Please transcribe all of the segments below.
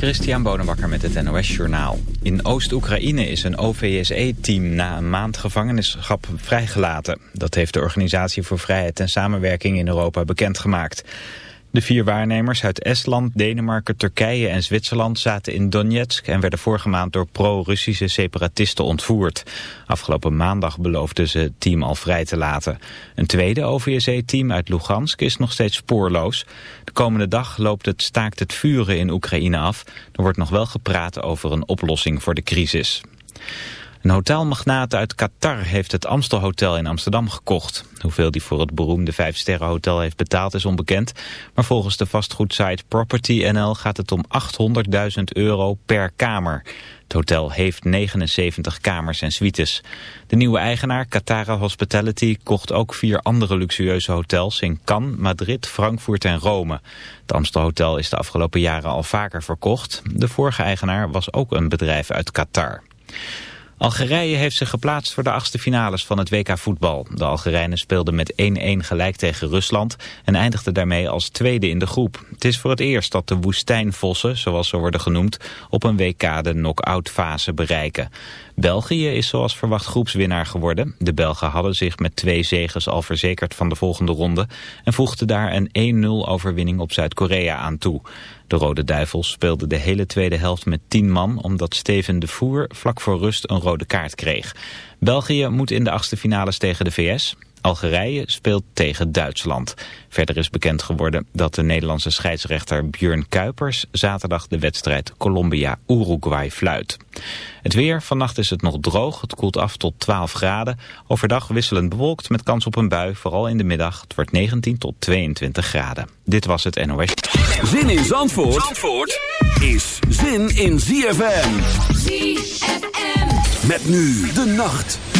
Christian Bonenbakker met het NOS Journaal. In Oost-Oekraïne is een OVSE-team na een maand gevangenschap vrijgelaten. Dat heeft de Organisatie voor Vrijheid en Samenwerking in Europa bekendgemaakt. De vier waarnemers uit Estland, Denemarken, Turkije en Zwitserland zaten in Donetsk en werden vorige maand door pro-Russische separatisten ontvoerd. Afgelopen maandag beloofden ze het team al vrij te laten. Een tweede OVSE-team uit Lugansk is nog steeds spoorloos. De komende dag loopt het staakt het vuren in Oekraïne af. Er wordt nog wel gepraat over een oplossing voor de crisis. Een hotelmagnaat uit Qatar heeft het Amstel Hotel in Amsterdam gekocht. Hoeveel die voor het beroemde Vijfsterrenhotel heeft betaald is onbekend. Maar volgens de vastgoedsite Property NL gaat het om 800.000 euro per kamer. Het hotel heeft 79 kamers en suites. De nieuwe eigenaar, Qatar Hospitality, kocht ook vier andere luxueuze hotels in Cannes, Madrid, Frankfurt en Rome. Het Amstel Hotel is de afgelopen jaren al vaker verkocht. De vorige eigenaar was ook een bedrijf uit Qatar. Algerije heeft zich geplaatst voor de achtste finales van het WK voetbal. De Algerijnen speelden met 1-1 gelijk tegen Rusland en eindigden daarmee als tweede in de groep. Het is voor het eerst dat de woestijnvossen, zoals ze worden genoemd, op een WK de knock-out fase bereiken. België is zoals verwacht groepswinnaar geworden. De Belgen hadden zich met twee zegens al verzekerd van de volgende ronde en voegden daar een 1-0 overwinning op Zuid-Korea aan toe. De Rode Duivels speelden de hele tweede helft met 10 man... omdat Steven de Voer vlak voor rust een rode kaart kreeg. België moet in de achtste finales tegen de VS. Algerije speelt tegen Duitsland. Verder is bekend geworden dat de Nederlandse scheidsrechter Björn Kuipers zaterdag de wedstrijd Colombia-Uruguay fluit. Het weer, vannacht is het nog droog, het koelt af tot 12 graden. Overdag wisselend bewolkt met kans op een bui, vooral in de middag. Het wordt 19 tot 22 graden. Dit was het NOS. Zin in Zandvoort, Zandvoort is zin in ZFM. ZFM. Met nu de nacht.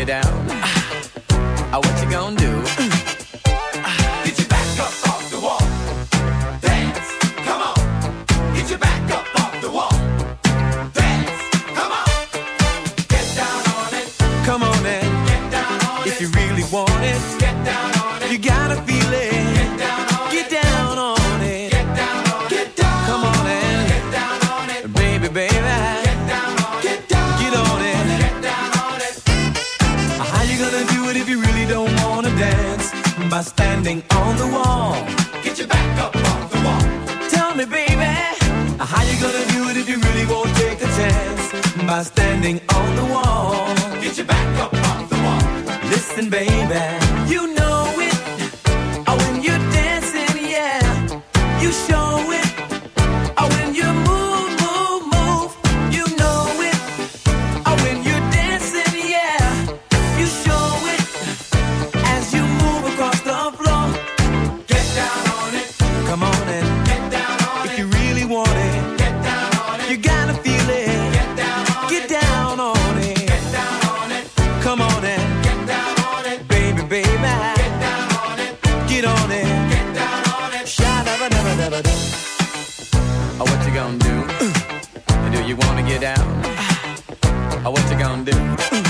you down? Oh, what you gonna do? You down? What you gonna do?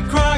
we cry.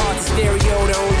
heart's a stereo, the only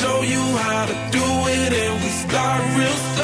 show you how to do it, and we start real slow.